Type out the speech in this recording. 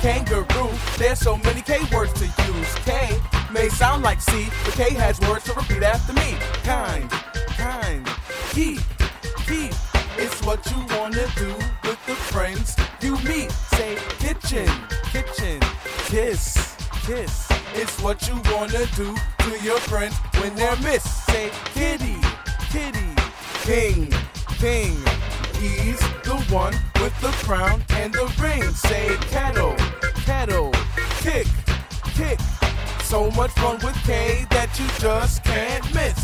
kangaroo. There's so many K words to use. K may sound like C, but K has words to repeat after me. Kind, kind, keep, keep. It's what you wanna do with the friends you meet. Say kitchen, kitchen, kiss, kiss. It's what you wanna do to your friends when they're missed. Say kitty, kitty, king, king. He's the one with the crown and the So much fun with K that you just can't miss.